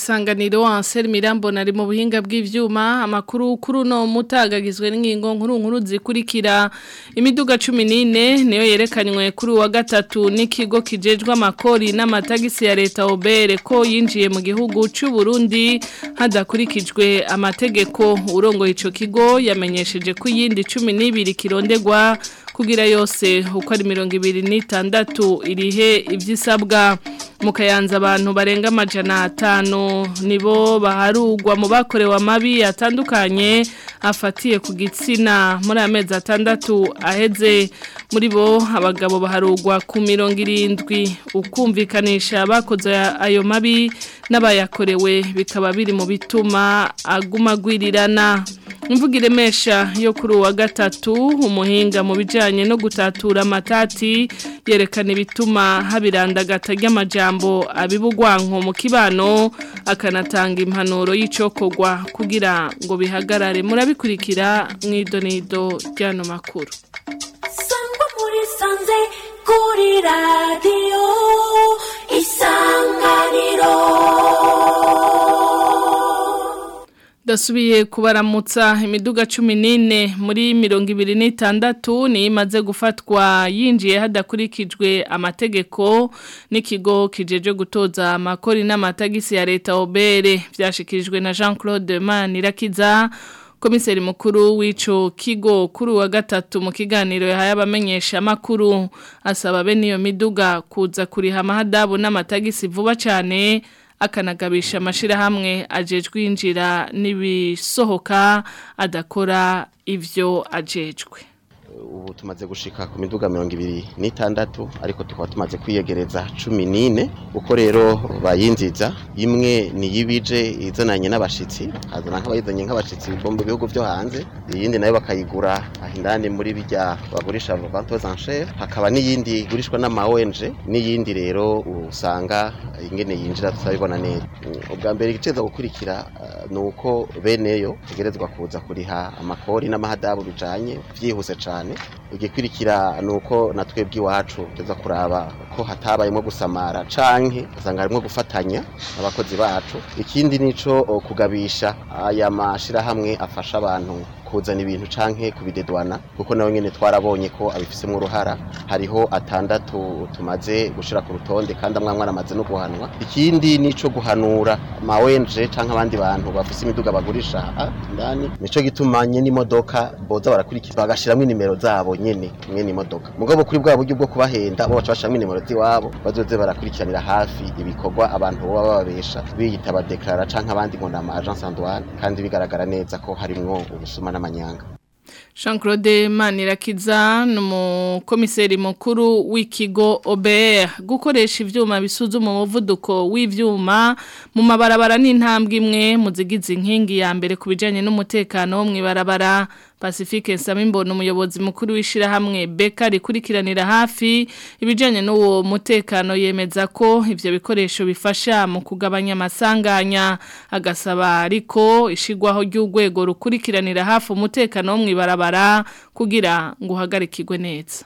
isanganiro anseri mirambo nari mu buhinga bw'ivyuma amakuru kuri no mutagagizwe n'ingingo nkuru nkuru zikurikira imiduga 14 niyo yerekanywe kuri wa gatatu n'ikigo kijejwe amakori n'amatagisi ya leta obere ko yinjiye mu gihugu cy'u Burundi hadakurikijwe amategeko urongo ico kigo yamenyesheje ko yindi 12 kirondegwa kugira yose uko ari mirongo ibiri n'itandatu irihe ibyisabwa mu kayanza abantu barenga amajana atanu nibo baharugwa mu bakorewe amabi atandukanye afatiye ku gitsina muri amezi atandatu aheze muri bo abagabo baharugwa ku mirongo irindwi ukumvikanisha bakoze ayo mabi n'abayakorewe bikaba biri mu bituma aguma agwirirana imvuga iremesha yo kuri gatatu umuhinga mu bijyanye bijyanye no gutatura matati yerekana ibituma habirandagata ry'amajambo abibugwanko mu kibano akanatanga impanuro y'icokogwa kugira ngo bihagarare murabikurikira mu idonido ry'ano makuru sangwa muri sanze kuri radiyo isanganiro dasubiye kubaramutsa imiduga cumi n'ine muri mirongo ibiri n'itandatu niyo imaze gufatwa yinjiye hadakurikijwe amategeko n'ikigo kijeje gutoza amakori n'amatagisi ya leta obere byashikirijwe na jean claude manirakiza komiseri mukuru w'ico kigo kuri wa gatatu mu kiganiro yahaye abamenyesha amakuru asaba bene iyo miduga kuza kuriha amahadabu n'amatagisi vuba cyane akanagabisha amashyirahamwe ajejwe yinjira n'ibisohoka adakora ibyo ajejwe ubu tumaze gushika ku miduga mirongo ibiri n'itandatu ariko tukaba tumaze kwiyegereza cumi n'ine uko rero bayinziza imwe ni iy'ibije izananye n'abashyitsi hazana nk'abayizanye nk'abashyitsi bo mu bihugu byo hanze iyindi nayo bakayigura aho muri bijya bagurisha vanto zanshere hakaba n'iyindi igurishwa n'ama ONG n'iyindi rero usanga ingene yinjira tutabibona neza ubwa mbere igice gukurikira eh, ni uko beneyo tegerezwa kuza kuriha amakori n'amahadabu bijanye byihuse cyane cyane igikurikira ni uko na twebwe iwacu tugeza kuraba ko hatabayemo gusamara canke usanga harimo gufatanya abakozi bacu ikindi nico kugabisha aya mashirahamwe afasha abantu kuzana ibintu canke kubidedwana kuko nawe nyene twarabonye ko abifisemo uruhara hariho atandatu tumaze gushira ku rutonde kandi amwe amwe aramaze no guhanwa ikindi nico guhanura mawenje ONG canke abandi bantu bafise imiduga bagurisha ah, ndani nico gitumanye nyene imodoka boza barakurikiza bagashiramo inimero zabo nyene nyene imodoka mugabo kuri bwa buryo bwo kubahenda bo baca bashiramo inimero ziwabo bazoze barakurikiranira hafi ibikorwa abantu baba bababesha biyita badeklara canke abandi ngo ni ama agence andouane kandi bigaragara neza ko harimwo ubusuma n'amanyanga jean claude manirakiza ni umukomiseri mukuru w'ikigo obr gukoresha ibyuma bisuzuma umuvuduko w'ibyuma mu mabarabara n'intambwe imwe muzigizi zigize inkingi ya mbere ku bijyanye n'umutekano wo mu ibarabara Pacifique Samimbono umuyobozi mukuru w'ishirahamwe Beka rikurikiranira hafi ibijanye n'uwo mutekano yemeza ko ibyo bikoresho bifasha mu kugabanya amasanganya agasaba ariko ishigwaho ry'urwego rukurikiranira hafi umutekano wo mw'ibarabara kugira ngo uhagarikirwe neza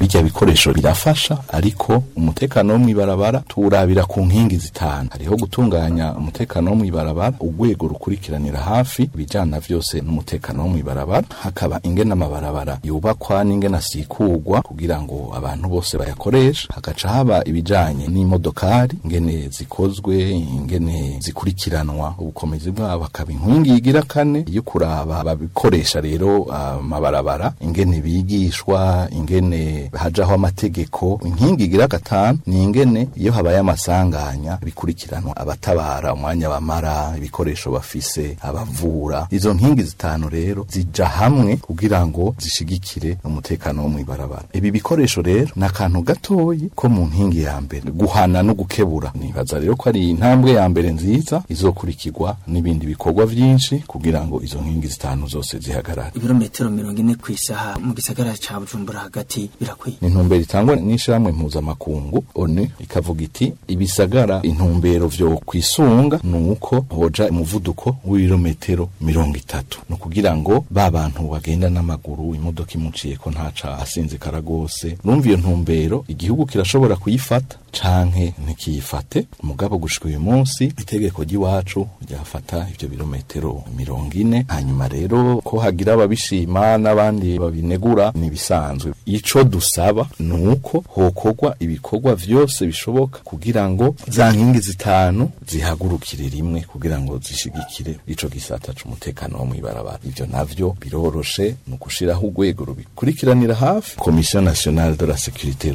bijya bikoresho birafasha ariko umutekano wo mw'ibarabara tuwurabira ku nkingi zitanu hariho gutunganya umutekano wo mw'ibarabara urwego rukurikiranira hafi ibijyana vyose n'umutekano wo mw'ibarabara hakaba ingene amabarabara yubakwa n'ingene asikugwa kugira ngo abantu bose bayakoresha hagaca haba ibijyanye n'imodokari ingene zikozwe ingene zikurikiranwa ubukomezi bwabo hakaba inkingi yigira kane yo kuraba babikoresha rero amabarabara ingene bigishwa ingene hajaho amategeko inkingi igira gatanu ni ingene iyo habaye amasanganya bikurikiranwa abatabara umwanya bamara ibikoresho bafise abavura izo nkingi zitanu rero zija hamwe kugira ngo zishyigikire umutekano wo mw'ibarabara ibi bikoresho rero ni akantu gatoyi ko mu nkingi ya mbere guhana no gukebura nibaza rero ko ari intambwe ya mbere nziza izokurikirwa n'ibindi bikorwa byinshi kugira ngo izo nkingi zitanu zose zihagarare ibirometero mirongo ine ku isaha mu gisagara ca bujumbura hagati idakwiye ni intumbero itangwa n'ishyirahamwe mpuzamakungu one ikavuga iti ibisagara intumbero vyo kwisunga nuko hoja umuvuduko w'irometero mirongo itatu ni ukugira ngo ba bantu bagenda n'amaguru imodoka imuciye ko ntaca asinzikara rwose numva iyo ntumbero igihugu kirashobora kuyifata canke ntikiyifate mugabo gushika uyu munsi itegeko ry'iwacu ryafata ibyo birometero mirongo ine hanyuma rero ko hagira ababishima n'abandi babinegura nibisanzwe ico dusaba nuko hokorwa ibikorwa byose bishoboka kugira ngo za nkingi zitanu zihagurukire rimwe kugira ngo zishyigikire icyo gisata c'umutekano wo mwibarabara ivyo navyo biroroshe nugushiraho urwego rubikurikiranira hafi komisiyo nationale de la sécurité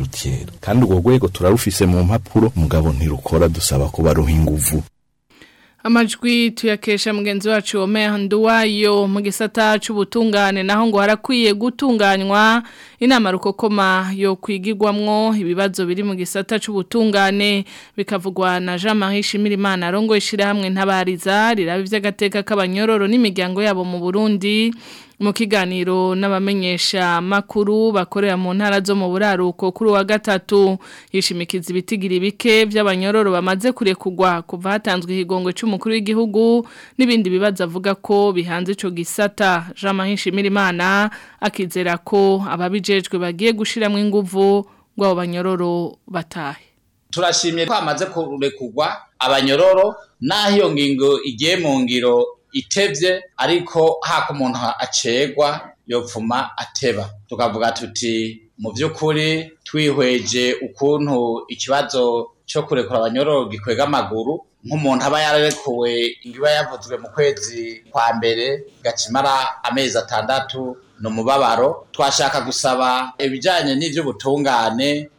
kandi urwo rwego turarufise mu mpapuro mugabo ntirukora dusaba ko baruha inguvu amajwi tuyakesha mugenzi wacu Omer Nduwayo mu gisata cy'ubutungane naho ngo harakwiye gutunganywa inama rukokoma yo kwigirwamwo ibibazo biri mu gisata cy'ubutungane bikavugwa na Jean Marie Shimirimana arongo ishira hamwe ntabariza riraba iby'agateka k'abanyororo n'imiryango yabo mu Burundi mu kiganiro n'abamenyesha makuru bakorera mu ntara zo mu buraruko kuri wa gatatu yishimikiza ibitigiri bike by'abanyororo bamaze kure kugwa kuva hatanzwe ikigongo cy'umukuru w'igihugu n'ibindi bibazo avuga ko bihanze ico gisata Jean Marie Shimirimana akizera ko ababijejwe bagiye gushiramo inguvu ngo abanyororo batahe turashimye kwamaze kurekugwa abanyororo naho iyo ngingo igiye mu ngiro itebye ariko hako umuntu acegwa yopfuma ateba tukavuga tuti mu by'ukuri twihweje ukuntu ikibazo cyo kurekura abanyoro gikwega amaguru nk'umuntu aba yararekuwe iba yavuzwe mu kwezi kwa mbere gakimara amezi atandatu ni umubabaro twashaka gusaba ibijyanye n'iby'ubutungane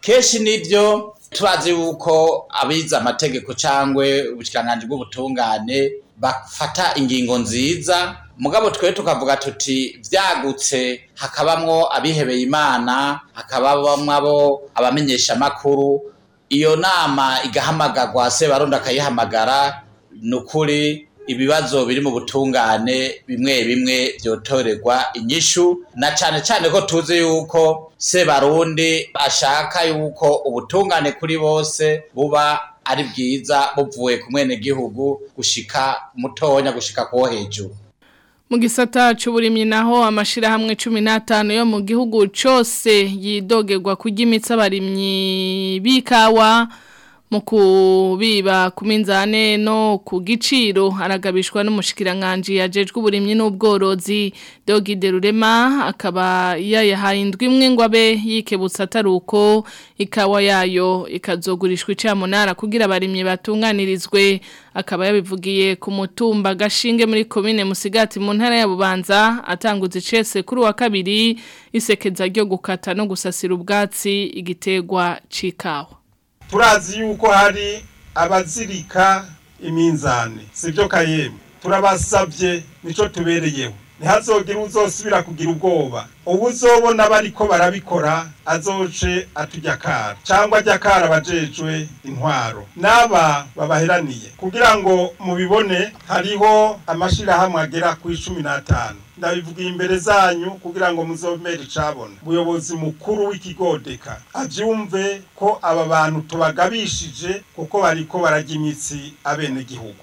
kenshi nibyo turazi yuko abize amategeko cyangwa ubushyikiranganji bw'ubutungane bafata ingingo nziza mugabo twe tukavuga tuti byagutse hakabamwo abihebeye imana hakabamwo abo abamenyesha amakuru iyo nama igahamagarwa sebarundi akayihamagara ni ukuri ibibazo biri mu butungane bimwe bimwe byotorerwa inyishu na cyane cyane ko tuzi yuko sebarundi ashaka yuko ubutungane kuri bose buba ari bwiza buvuye ku mwenegihugu gushika mutonya gushika ko hejuru mu gisata cy'uburimyi naho amashirahamwe 15 yo mu gihugu cyose yidogerwa kujya imitsi abarimyi bikawa mu kubiba ku minzane no ku giciro aragabishwa n'umushikiranganji yajejwe uburimyi n'ubworozi Dogide Rurema akaba yayahaye indwi imwe ngo abe yikebutsa ataruko ikawa yayo ikazogurishwa icamunara kugira abarimyi batunganirizwe akaba yabivugiye ku mutumba gashinge muri komine musigati mu ntara ya Bubanza atanguza icese kuri wa kabiri isekeza ryo gukata no gusasira ubwatsi igitegwa cikawa turazi yuko hari abazirika iminzani sibyo kayeme turabasabye nicyo tubereyeho ntihazogire uzosubira kugira ubwoba ubu uzobona bariko barabikora azoce atujya akara cyangwa ajya akara abajejwe intwaro n'aba babaheraniye kugira ngo mubibone hariho amashyirahamwe agera ku icumi n'atanu ndabivugiye imbere zanyu kugira ngo muzomere icabona umuyobozi mukuru w'ikigodeka abyumve ko aba bantu tubagabishije kuko bariko barajya imitsi abenegihugu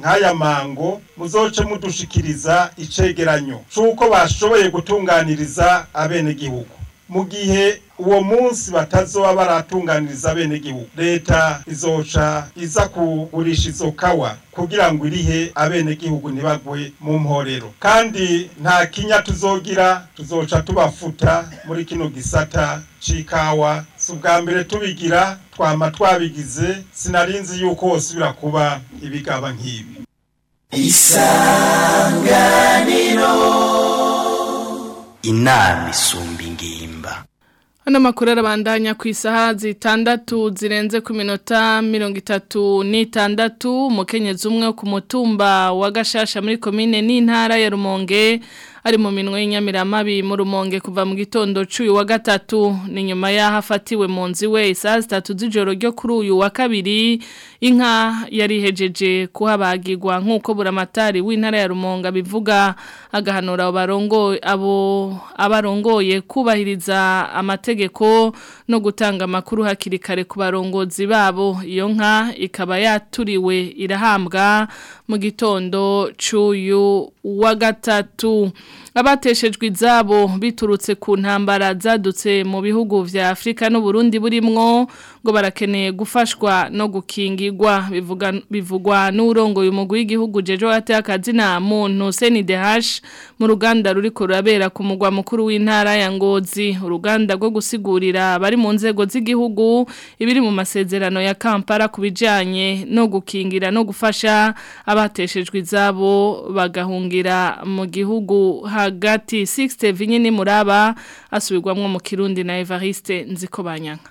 nk'aya mango muzoce mudushikiriza icegeranyo c'uko bashoboye gutunganiriza abene gihugu mu gihe uwo munsi batazoba baratunganiriza bene gihugu leta izoca iza kugurisha izo kawa kugira ngo irihe abene gihugu ntibagwe mu mporero kandi nta kinya tuzogira tuzoca tubafuta muri kino gisata c'ikawa si ubwa mbere tubigira twama twabigize sinarinzi yuko wosubira kuba ibigaba nk'ibi isanganiro inama isumba ingiro Hano makuru arabandanya ku isaha zitandatu zirenze ku minota mirongo itatu n'itandatu umukenyezi umwe ku mutumba wa gashasha muri komine n'intara ya rumonge ari mu minwe y'inyamiramabi mu rumonge kuva mu gitondo cy'uyu wa gatatu ni nyuma y'ahafatiwe mu nzu iwe isaha zitatu z'ijoro ryo kuri uyu wa kabiri inka yari hejeje kuhabagirwa nk'uko buramatari w'intara ya rumonge bivuga agahanura abo abarongoye kubahiriza amategeko no gutanga amakuru hakiri kare ku barongozi babo iyo nka ikaba yaturiwe irahambwa mu gitondo cy'uyu wa gatatu abateshejwe izabo biturutse ku ntambara zadutse mu bihugu vya Afrika Burundi burimwo ngo barakeneye gufashwa no gukingirwa bivuga bivugwa n'urongo y'umugwi w'igihugu Jejo atakazi na muntu CNDH mu ruganda ruriko rurabera ku mugwa mukuru w'intara ya Ngozi uruganda rwo gusigurira bari mu nzego z'igihugu ibiri mu masezerano ya Kampala kubijanye no gukingira no gufasha abateshejwe izabo bagahungira mu gihugu ha hagati 6 Vinye Nimuraba asubirwamwo mu Kirundi na Evariste Nzikobanyanka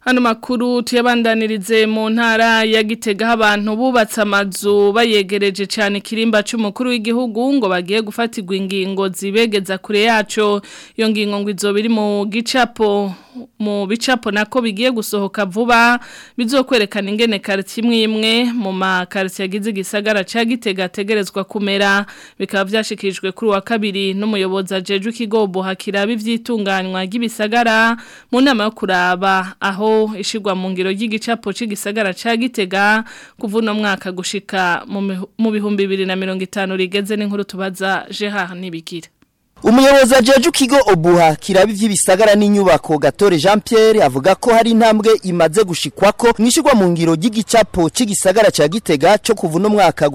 Hano makuru tuyabandanirize mu ntara ya gitega abantu bubatse amazu bayegereje cyane kirimba cy'umukuru w'igihugu ngo bagiye gufatirwa ingingo zibegeza kure yacu iyo ngingo ngo izobiri mu gicapo mu bicapo nako bigiye gusohoka vuba bizokwerekana ingene kariti imwe imwe mu makariti yagize gisagara cya gitega ategerezwa kumera bikaba byashyikirijwe kuri wa kabiri n'umuyobozi ajejwe ikigobo hakiraba iby'itunganywa ry'ibisagara mu nama yo kuraba aho ishyirwa mu ngiro ry'igicapo cy'igisagara cya gitega kuva uno mwaka gushika mu bihumbi bibiri na mirongo itanu rigeze n'inkuru tubaza jehaha umuyobozi ajeje Kigo obuha kirabi iby'ibisagara n'inyubako gatore jean Pierre avuga ko hari intambwe imaze gushikwa ko mwishyurwa mu ngiro ry'igicapo cy'igisagara cya gitega cyo kuvuna umwaka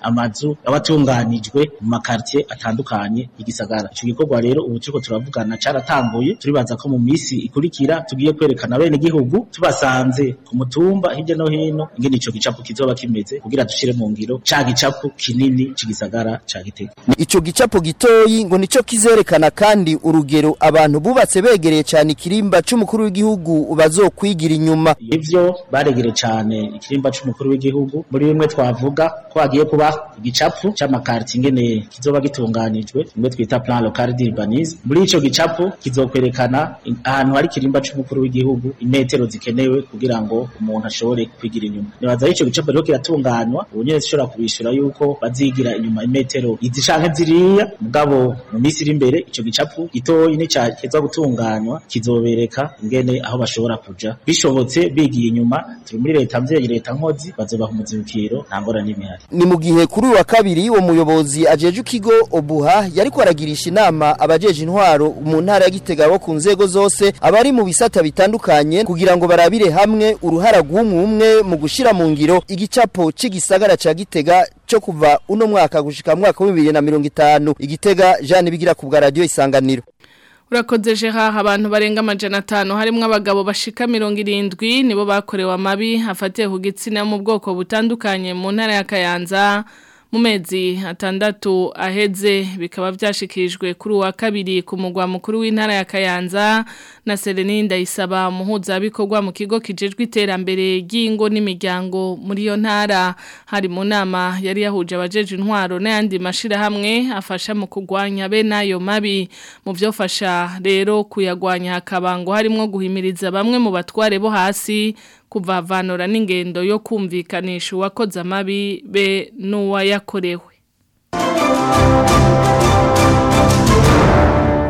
amazu abatunganijwe mu makartie atandukanye igisagara ico gikorwa rero ubu turiko turavugana caratanguye turibaza ko mu misi ikurikira tugiye kwerekana bene igihugu tubasanze ku mutumba hirya no hino ingene ico gicapo kizoba kimeze kugira dushire mu ngiro ca gicapo kinini c'igisagara ca Gitega ico gicapo gitoyi ngo nico kizerekana kandi urugero abantu bubatse begereye cyane ikirimba cy’umukuru w'igihugu bazokwigira inyuma ivyo baregere cyane ikirimba c'umukuru w'igihugu muri bimwe twavuga ko hagiye kuba igicapu c'amakarte ingene kizoba gitunganijwe imwe twita plan local d'urbanisme muri icyo gicapu kizokwerekana ahantu hari ikirimba c'umukuru w'igihugu imetero zikenewe kugira ngo umuntu ashobore kwigira inyuma nibaza ico gicapu rero kiratunganywa ubunyene zishobora kubishura yuko bazigira inyuma imetero izi canke ziriya mugabo mu minsi iri imbere icyo gicapu gitoyi n'ica kiza gutunganywa kizobereka ingene aho bashobora kuja bishobotse bigiye inyuma turi muri leta mvye abavyeyi leta nkozi bazobaha umuzibukiro nta ngorane ibihari ni mu gihe kuri wa kabiri uwo muyobozi ajeje ikigo obuha yari kwaragirisha inama abajeje intwaro mu ntara ya Gitega bo ku nzego zose abari mu bisata bitandukanye kugira ngo barabire hamwe uruhara rw'umwe umwe mu gushyira mu ngiro igicapo cy’igisagara cya Gitega cyo kuva uno mwaka gushika mwaka wa itanu Igitega Jean bigira ku bwa radio isanganiro urakoze Gerard abantu barenga amajana atanu harimo abagabo bashika mirongo irindwi nibo bakorewe amabi afatiye ku gitsina mu bwoko butandukanye mu ntara ya Kayanza Mumezi atandatu aheze bikaba byashikirijwe kuri uwa kabiri ku mugwa mukuru w'intara ya Kayanza na Serenine Ndayisaba muhuzabikorwa mu kigo kijejwe iterambere ry'ingo n'imiryango muri iyo ntara hari mu nama yari yahuje abajeje intwaro n'ayandi mashirahamwe afasha mu kugwanya be nayo mabi mu byofasha rero kuyagwanya hakaba ngo harimo guhimiriza bamwe mu batware bo hasi kuvavanura n'ingendo yo kumvikanisha uwakoze amabi be n'uwayakorewe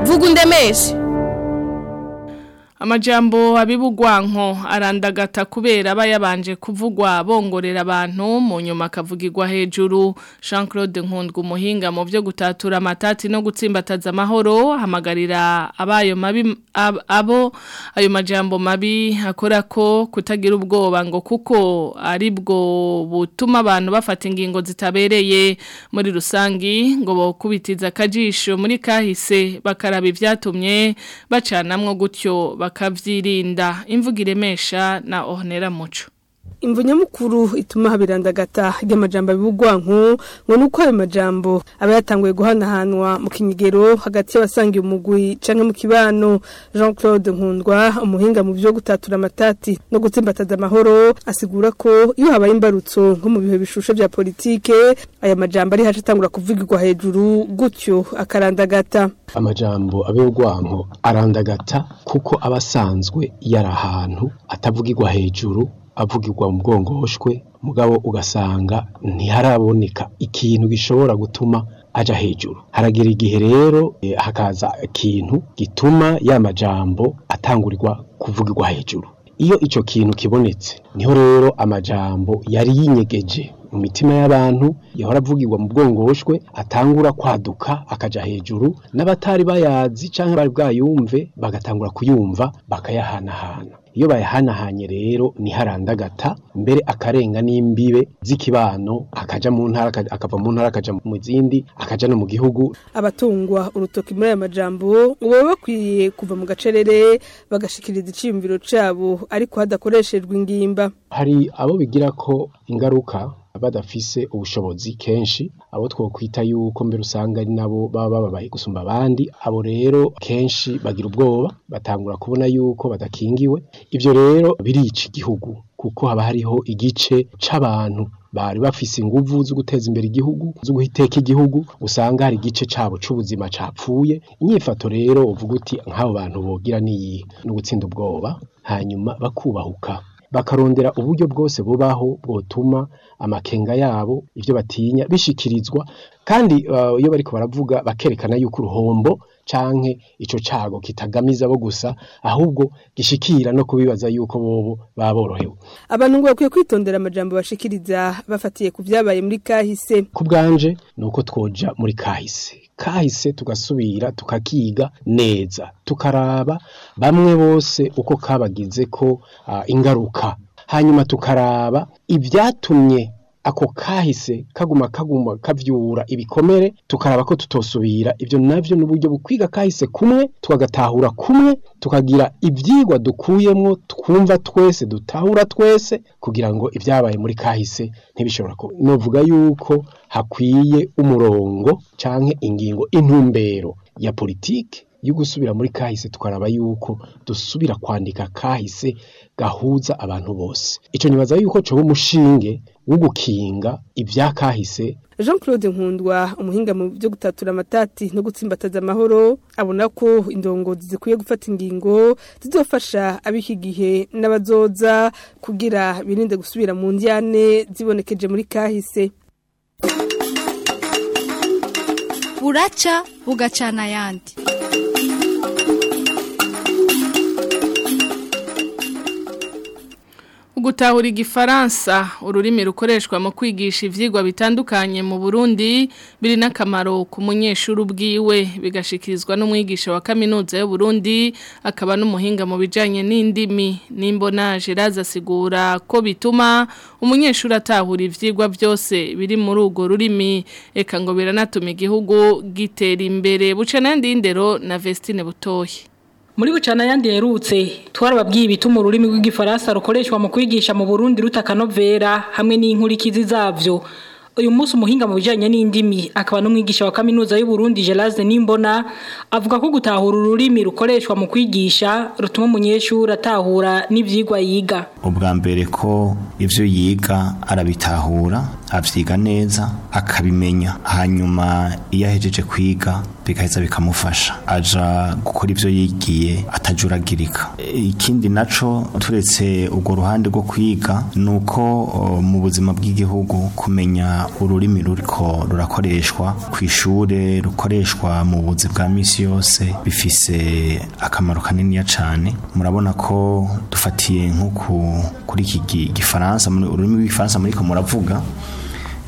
vuga undemeshe amajambo abibugwanko arandagata kubera aba yabanje kuvugwa bongorera abantu mu nyuma akavugirwa hejuru jean claude nkundwa umuhinga mu byo gutatura amatati no gutsimbataza amahoro hamagarira abayo mabi abo ayo majambo mabi akora ko kutagira ubwoba ngo kuko aribwo butuma abantu bafata ingingo zitabereye muri rusangi ngo bokubitiza akajisho muri kahise bakaraba ibyatumye bacanamwo gutyo bakabyirinda imvugo iremesha na ohonera muco imvu nyamukuru ituma habirandagata ry'amajambo abibugwanku ngo nuko ayo majambo aba yatanguye guhanahanwa mu kinyigero hagati y'abasangiye umugwi canke mu kibano Jean Claude Nkundwa umuhinga mu byo gutatura amatati no gutsimbataza amahoro asigura ko iyo habaye imbarutso nko mu bihe bishushe bya politike aya majambo ari haje atangura kuvugirwa hejuru gutyo akarandagata amajambo abibugwanko arandagata kuko abasanzwe ahantu atavugirwa hejuru avugirwa mu bwongoshwe mugabo ugasanga ntiharaboneka ikintu gishobora gutuma ajya hejuru haragira igihe rero eh, hakaza ikintu gituma ya majambo atangurirwa kuvugirwa hejuru iyo icyo kintu kibonetse niho rero amajambo yari yinyegeje mu mitima y'abantu yahora avugirwa mu bwongoshwe atangura kwaduka akaja hejuru n'abatari bayazi cyangwa bari bwayumve bagatangura kuyumva bakayahanahana iyo bayahanahanye rero ntiharandagata mbere akarenga n'imbibe z'ikibano akaja mu ntara akava mu ntara akaja mu zindi akaja no mu gihugu abatungwa urutoki muri aya majambo ubu bakwiye kuva mu gacerere bagashikiriza iciyumviro cyabo ariko hadakoreshejwe ingimba hari abo bigira ko ingaruka badafise ubushobozi kenshi abo twokwita yuko mbere usanga ari nabo baba bababaye gusumba abandi abo rero kenshi bagira ubwoba batangura kubona yuko badakingiwe Ibyo rero birica igihugu kuko haba hariho igice c'abantu bari bafise inguvu zo guteza imbere igihugu zo guhiteka igihugu usanga hari igice cabo c'ubuzima capfuye inyifato rero uvuga uti nk'abo bantu bogira niyi no gutsinda ubwoba hanyuma bakubahuka bakarondera uburyo bwose bubaho bwotuma amakenga yabo ibyo batinya bishikirizwa kandi uh, iyo bariko baravuga bakerekana yuko uruhombo canke ico cago kitagamiza bo gusa ahubwo gishikira no kubibaza yuko bobo baborohewe abantu ngo bakwiye kwitondera amajambo bashikiriza bafatiye ku byabaye muri kahise ku bwanje nuko twoja muri kahise kahise tugasubira tukakiga neza tukaraba bamwe bose uko kabagize ko ah, ingaruka hanyuma tukaraba ibyatumye ako kahise kaguma kaguma kavyura ibikomere tukaraba ko tutosubira ivyo navyo n'uburyo bukwiga kahise kumwe tukagatahura kumwe tukagira ibyigwa dukuyemo twumva twese dutahura twese kugira ngo ibyabaye muri kahise ntibishobora kuba novuga yuko hakwiye umurongo canke ingingo intumbero ya politike yo gusubira muri kahise twaraba yuko dusubira kwandika kahise gahuza abantu bose icyo nibaza yuko coba umushinge wo gukinga ibya kahise jean claude nkundwa umuhinga mu byo gutatura amatati no gutsimbataza amahoro abona ko indongo zikwiye gufata ingingo zizofasha ab'iki gihe n'abazoza kugira birinde gusubira mu njyane zibonekeje muri kahise buraca bugacana ayandi gutahura igifaransa ururimi rukoreshwa mu kwigisha ibyigwa bitandukanye mu Burundi biri n'akamaro ku munyeshuri ubwiwe bigashikirizwa n'umwigisha wa kaminuza Burundi akaba n'umuhinga mu bijyanye n'indimi n'imbona Gerard asigura ko bituma umunyeshuri atahura ibyigwa byose biri muri urwo rurimi reka ngo biranatuma igihugu gitera imbere buca n'andi ndero na vestine butohe muri bucana ayandi yerutse twarababwiye ibituma ururimi rw'igifaransa rukoreshwa mu kwigisha mu burundi rutakanovera hamwe n'inkurikizi zabyo uyu munsi umuhinga mu bijyanye n'indimi akaba n'umwigisha wa kaminuza y'uburundi gerase nimbona avuga ko gutahura ururimi rukoreshwa mu kwigisha rutuma umunyeshuri n'ibyigwa yiga ubwa mbere ko ibyo yiga arabitahura abyiga neza akabimenya hanyuma iyo ahejeje kwiga bigaheza bikamufasha aja gukora ibyo yigiye atajuragirika ikindi naco turetse urwo ruhande rwo kwiga nuko mu buzima bw'igihugu kumenya ururimi ruriko rurakoreshwa ku ishure rukoreshwa mu buzi bwa misi yose bifise akamaro kaniniya cyane murabona ko dufatiye nko kuri iki gifaransa ururimi rw'igifaransa muriko muravuga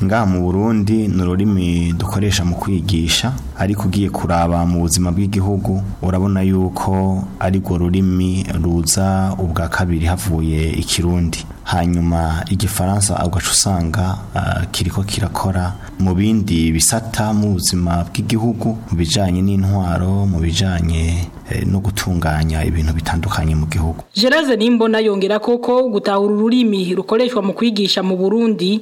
nga mu burundi ni ururimi dukoresha mu kwigisha ariko ugiye kuraba mu buzima bw'igihugu urabona yuko arirwo rurimi ruza ubwa kabiri havuye ikirundi hanyuma igifaransa ugaca usanga ah, kiriko kirakora mu bindi bisata mu buzima bw'igihugu mu bijyanye n'intwaro mu bijyanye eh, no gutunganya ibintu bitandukanye mu gihugu gerard nimbona yongera koko gutahura ururimi rukoreshwa mu kwigisha mu burundi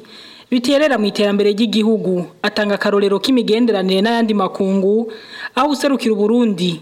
biterera mu iterambere ry'igihugu atanga akarorero k'imigenderanire n'ayandi makungu aho userukira uburundi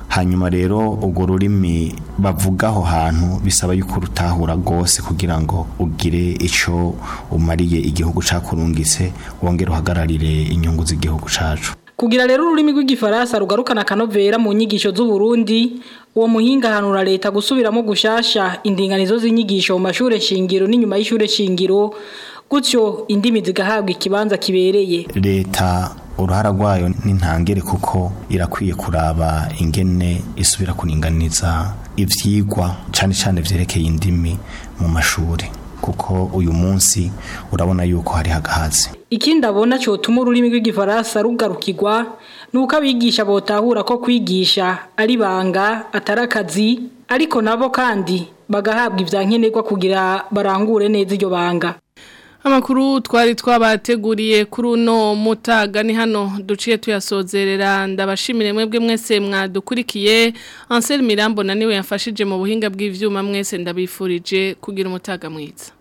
hanyuma rero ubwo rurimi bavugaho hantu bisaba yuko rutahura rwose kugira ngo ugire icyo umariye igihugu cyakurungitse wongere uhagararire inyungu z'igihugu cyacu kugira rero ururimi rw'igifaransa rugarukana akanovera mu nyigisho z'uburundi uwo muhinga hanura leta gusubiramo gushasha indinganizo z'inyigisho mu mashuri shingiro n'inyuma y'ishuri shingiro gutyo indimi zigahabwa ikibanza kibereye leta uruhara rwayo n'intangere kuko irakwiye kuraba ingene isubira kuninganiza ibyigwa cyane cyane byerekeye indimi mu mashuri kuko uyu munsi urabona yuko hari hagahazi ikindi abona cyotuma ururimi rw'igifaransa rugarukirwa ni uko abigisha botahura ko kwigisha ari banga atari akazi ariko nabo kandi bagahabwa ibya nkenerwa kugira barangure neza iryo banga amakuru twari twabateguriye kuri uno mutaga ni hano duciye tuyasozerera ndabashimire mwebwe mwese mwadukurikiye Ansel Mirambo na niwe yafashije mu buhinga bw'ivyuma mwese ndabifurije kugira umutaga mwiza